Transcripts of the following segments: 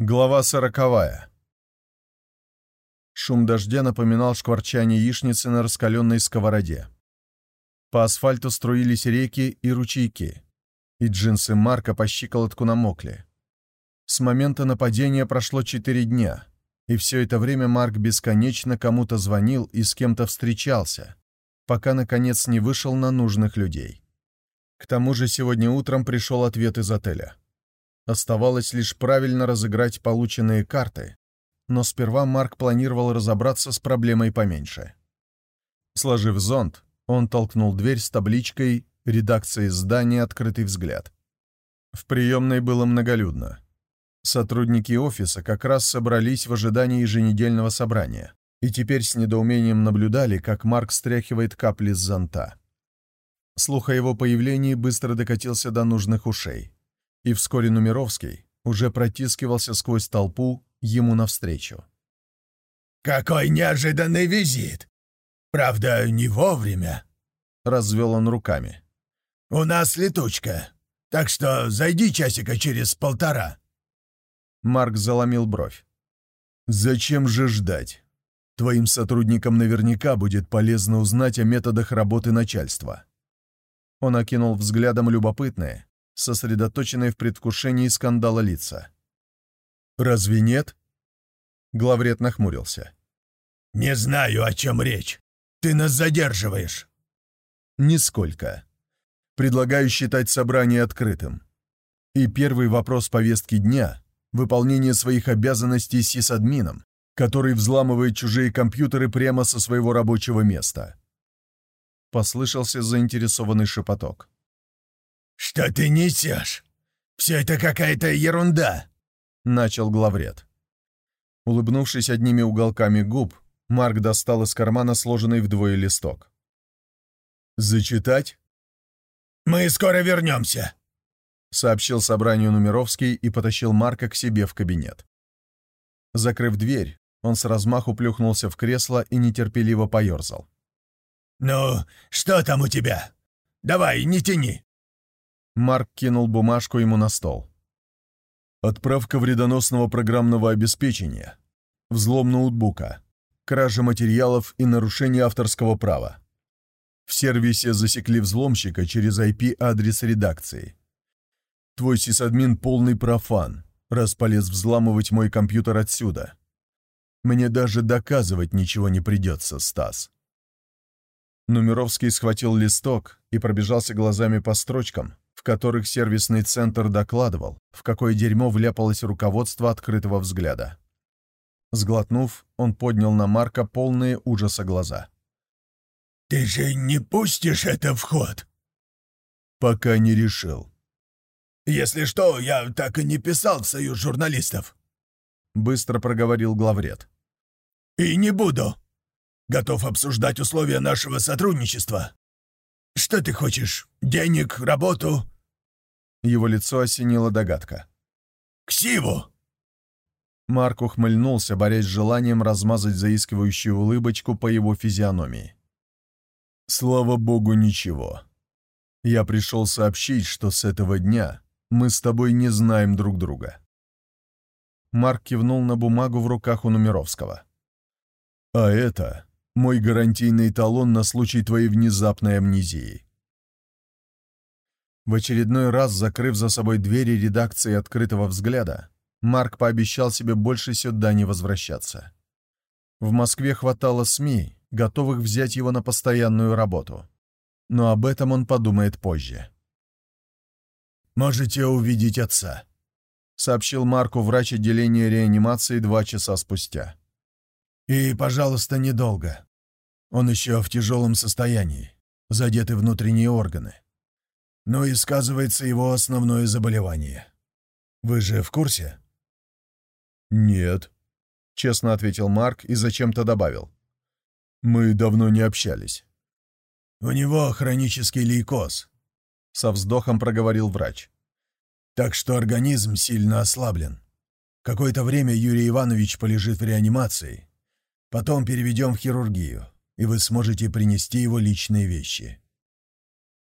Глава сороковая. Шум дождя напоминал шкварчание яичницы на раскаленной сковороде. По асфальту струились реки и ручейки, и джинсы Марка по щиколотку намокли. С момента нападения прошло четыре дня, и все это время Марк бесконечно кому-то звонил и с кем-то встречался, пока, наконец, не вышел на нужных людей. К тому же сегодня утром пришел ответ из отеля. Оставалось лишь правильно разыграть полученные карты, но сперва Марк планировал разобраться с проблемой поменьше. Сложив зонт, он толкнул дверь с табличкой «Редакция издания. Открытый взгляд». В приемной было многолюдно. Сотрудники офиса как раз собрались в ожидании еженедельного собрания и теперь с недоумением наблюдали, как Марк стряхивает капли с зонта. Слух о его появлении быстро докатился до нужных ушей и вскоре Нумеровский уже протискивался сквозь толпу ему навстречу. «Какой неожиданный визит! Правда, не вовремя!» — развел он руками. «У нас летучка, так что зайди часика через полтора». Марк заломил бровь. «Зачем же ждать? Твоим сотрудникам наверняка будет полезно узнать о методах работы начальства». Он окинул взглядом любопытные, сосредоточенные в предвкушении скандала лица. «Разве нет?» Главред нахмурился. «Не знаю, о чем речь. Ты нас задерживаешь». «Нисколько. Предлагаю считать собрание открытым. И первый вопрос повестки дня — выполнение своих обязанностей сисадмином, который взламывает чужие компьютеры прямо со своего рабочего места». Послышался заинтересованный шепоток. «Что ты несешь? Все это какая-то ерунда!» — начал главред. Улыбнувшись одними уголками губ, Марк достал из кармана сложенный вдвое листок. «Зачитать?» «Мы скоро вернемся», — сообщил собранию Нумеровский и потащил Марка к себе в кабинет. Закрыв дверь, он с размаху плюхнулся в кресло и нетерпеливо поерзал. «Ну, что там у тебя? Давай, не тяни!» Марк кинул бумажку ему на стол. Отправка вредоносного программного обеспечения, взлом ноутбука, кража материалов и нарушение авторского права. В сервисе засекли взломщика через IP-адрес редакции. Твой сисадмин полный профан, раз полез взламывать мой компьютер отсюда. Мне даже доказывать ничего не придется, Стас. Нумеровский схватил листок и пробежался глазами по строчкам, которых сервисный центр докладывал, в какое дерьмо вляпалось руководство открытого взгляда. Сглотнув, он поднял на Марка полные ужаса глаза. «Ты же не пустишь это в ход?» «Пока не решил». «Если что, я так и не писал в союз журналистов», — быстро проговорил главред. «И не буду. Готов обсуждать условия нашего сотрудничества. Что ты хочешь? Денег, работу? Его лицо осенила догадка. «Ксиву!» Марк ухмыльнулся, борясь с желанием размазать заискивающую улыбочку по его физиономии. «Слава богу, ничего. Я пришел сообщить, что с этого дня мы с тобой не знаем друг друга». Марк кивнул на бумагу в руках у Нумеровского. «А это мой гарантийный талон на случай твоей внезапной амнезии. В очередной раз, закрыв за собой двери редакции «Открытого взгляда», Марк пообещал себе больше сюда не возвращаться. В Москве хватало СМИ, готовых взять его на постоянную работу. Но об этом он подумает позже. «Можете увидеть отца», — сообщил Марку врач отделения реанимации два часа спустя. «И, пожалуйста, недолго. Он еще в тяжелом состоянии, задеты внутренние органы но и сказывается его основное заболевание. Вы же в курсе?» «Нет», — честно ответил Марк и зачем-то добавил. «Мы давно не общались». «У него хронический лейкоз», — со вздохом проговорил врач. «Так что организм сильно ослаблен. Какое-то время Юрий Иванович полежит в реанимации. Потом переведем в хирургию, и вы сможете принести его личные вещи».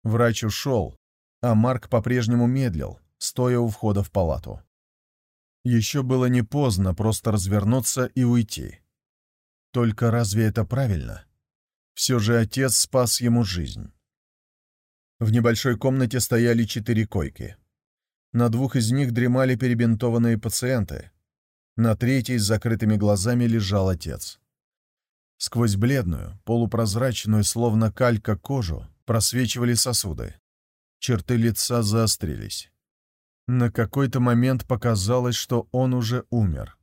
Врач ушел, а Марк по-прежнему медлил, стоя у входа в палату. Еще было не поздно просто развернуться и уйти. Только разве это правильно? Все же отец спас ему жизнь. В небольшой комнате стояли четыре койки. На двух из них дремали перебинтованные пациенты. На третьей с закрытыми глазами лежал отец. Сквозь бледную, полупрозрачную, словно калька кожу, просвечивали сосуды. Черты лица заострились. На какой-то момент показалось, что он уже умер.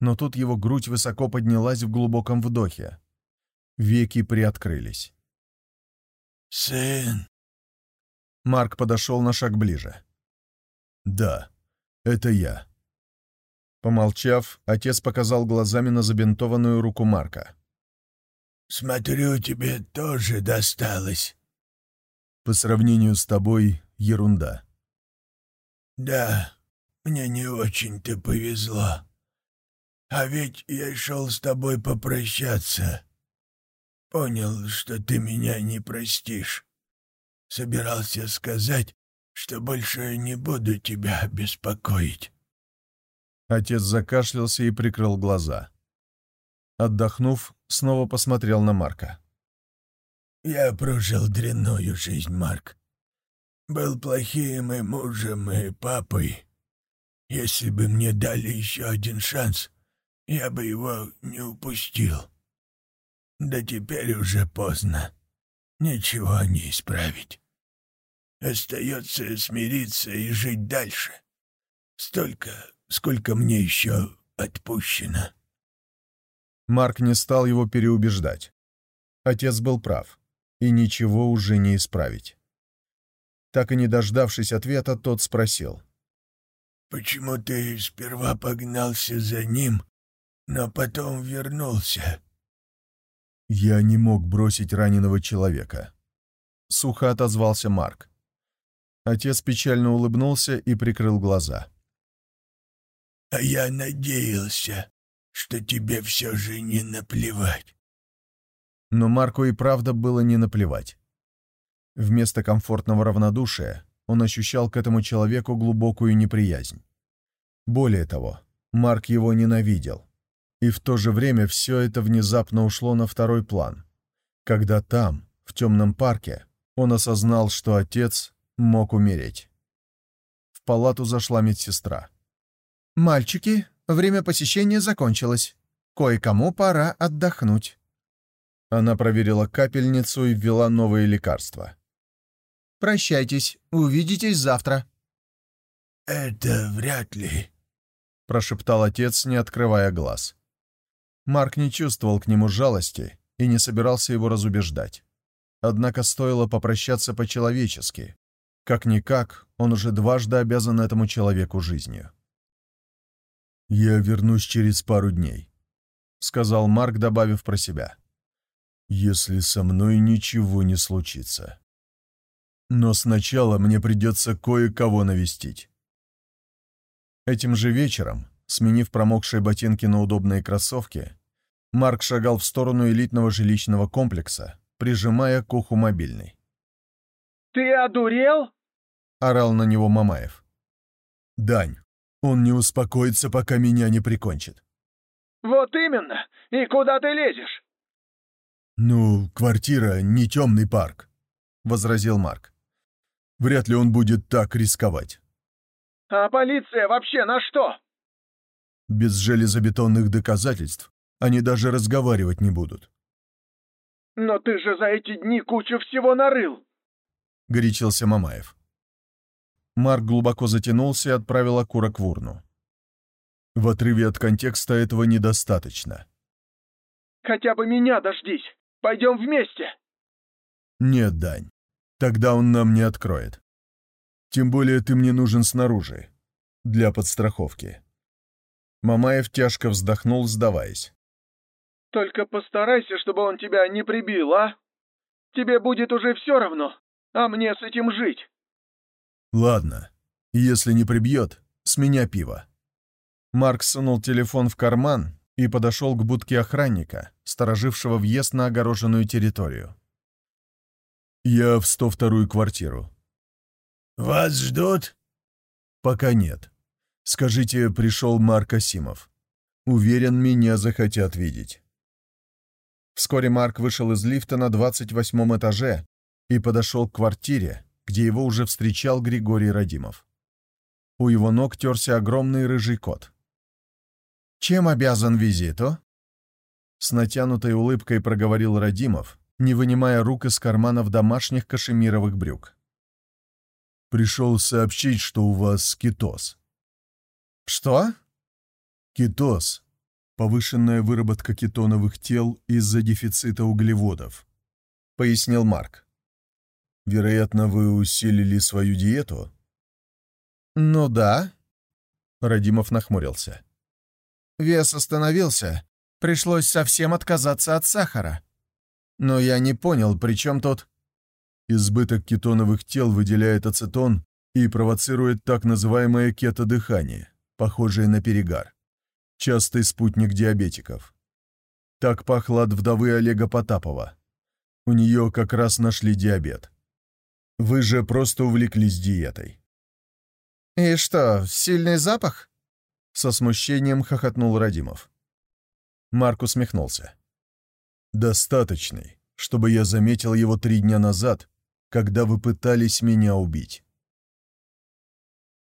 Но тут его грудь высоко поднялась в глубоком вдохе. Веки приоткрылись. «Сын!» Марк подошел на шаг ближе. «Да, это я». Помолчав, отец показал глазами на забинтованную руку Марка. «Смотрю, тебе тоже досталось». «По сравнению с тобой, ерунда». «Да, мне не очень-то повезло. А ведь я шел с тобой попрощаться. Понял, что ты меня не простишь. Собирался сказать, что больше не буду тебя беспокоить». Отец закашлялся и прикрыл глаза. Отдохнув, снова посмотрел на Марка. «Я прожил дрянную жизнь, Марк. Был плохим и мужем, и папой. Если бы мне дали еще один шанс, я бы его не упустил. Да теперь уже поздно. Ничего не исправить. Остается смириться и жить дальше. Столько, сколько мне еще отпущено. Марк не стал его переубеждать. Отец был прав, и ничего уже не исправить. Так и не дождавшись ответа, тот спросил. «Почему ты сперва погнался за ним, но потом вернулся?» «Я не мог бросить раненого человека», — сухо отозвался Марк. Отец печально улыбнулся и прикрыл глаза. «А я надеялся, что тебе все же не наплевать». Но Марку и правда было не наплевать. Вместо комфортного равнодушия он ощущал к этому человеку глубокую неприязнь. Более того, Марк его ненавидел. И в то же время все это внезапно ушло на второй план, когда там, в темном парке, он осознал, что отец мог умереть. В палату зашла медсестра. «Мальчики, время посещения закончилось. Кое-кому пора отдохнуть». Она проверила капельницу и ввела новые лекарства. «Прощайтесь, увидитесь завтра». «Это вряд ли», — прошептал отец, не открывая глаз. Марк не чувствовал к нему жалости и не собирался его разубеждать. Однако стоило попрощаться по-человечески. Как-никак, он уже дважды обязан этому человеку жизнью. «Я вернусь через пару дней», — сказал Марк, добавив про себя. «Если со мной ничего не случится». Но сначала мне придется кое-кого навестить. Этим же вечером, сменив промокшие ботинки на удобные кроссовки, Марк шагал в сторону элитного жилищного комплекса, прижимая к уху мобильный. «Ты одурел?» — орал на него Мамаев. «Дань, он не успокоится, пока меня не прикончит». «Вот именно! И куда ты лезешь?» «Ну, квартира не темный парк», — возразил Марк. Вряд ли он будет так рисковать. А полиция вообще на что? Без железобетонных доказательств они даже разговаривать не будут. Но ты же за эти дни кучу всего нарыл. Горячился Мамаев. Марк глубоко затянулся и отправил окурок в урну. В отрыве от контекста этого недостаточно. Хотя бы меня дождись. Пойдем вместе. Нет, Дань. Тогда он нам не откроет. Тем более ты мне нужен снаружи. Для подстраховки. Мамаев тяжко вздохнул, сдаваясь. «Только постарайся, чтобы он тебя не прибил, а? Тебе будет уже все равно, а мне с этим жить». «Ладно. Если не прибьет, с меня пиво». Марк сунул телефон в карман и подошел к будке охранника, сторожившего въезд на огороженную территорию. «Я в 102-ю квартиру». «Вас ждут?» «Пока нет. Скажите, пришел Марк Асимов. Уверен, меня захотят видеть». Вскоре Марк вышел из лифта на 28 этаже и подошел к квартире, где его уже встречал Григорий Радимов. У его ног терся огромный рыжий кот. «Чем обязан визиту?» С натянутой улыбкой проговорил Радимов, не вынимая рук из карманов домашних кашемировых брюк. «Пришел сообщить, что у вас кетоз». «Что?» «Кетоз. Повышенная выработка кетоновых тел из-за дефицита углеводов», — пояснил Марк. «Вероятно, вы усилили свою диету?» «Ну да», — Радимов нахмурился. «Вес остановился. Пришлось совсем отказаться от сахара. Но я не понял, при чем тут...» Избыток кетоновых тел выделяет ацетон и провоцирует так называемое кетодыхание, похожее на перегар. Частый спутник диабетиков. Так пахло от вдовы Олега Потапова. У нее как раз нашли диабет. Вы же просто увлеклись диетой. «И что, сильный запах?» Со смущением хохотнул Радимов. Марк усмехнулся. «Достаточный, чтобы я заметил его три дня назад, когда вы пытались меня убить».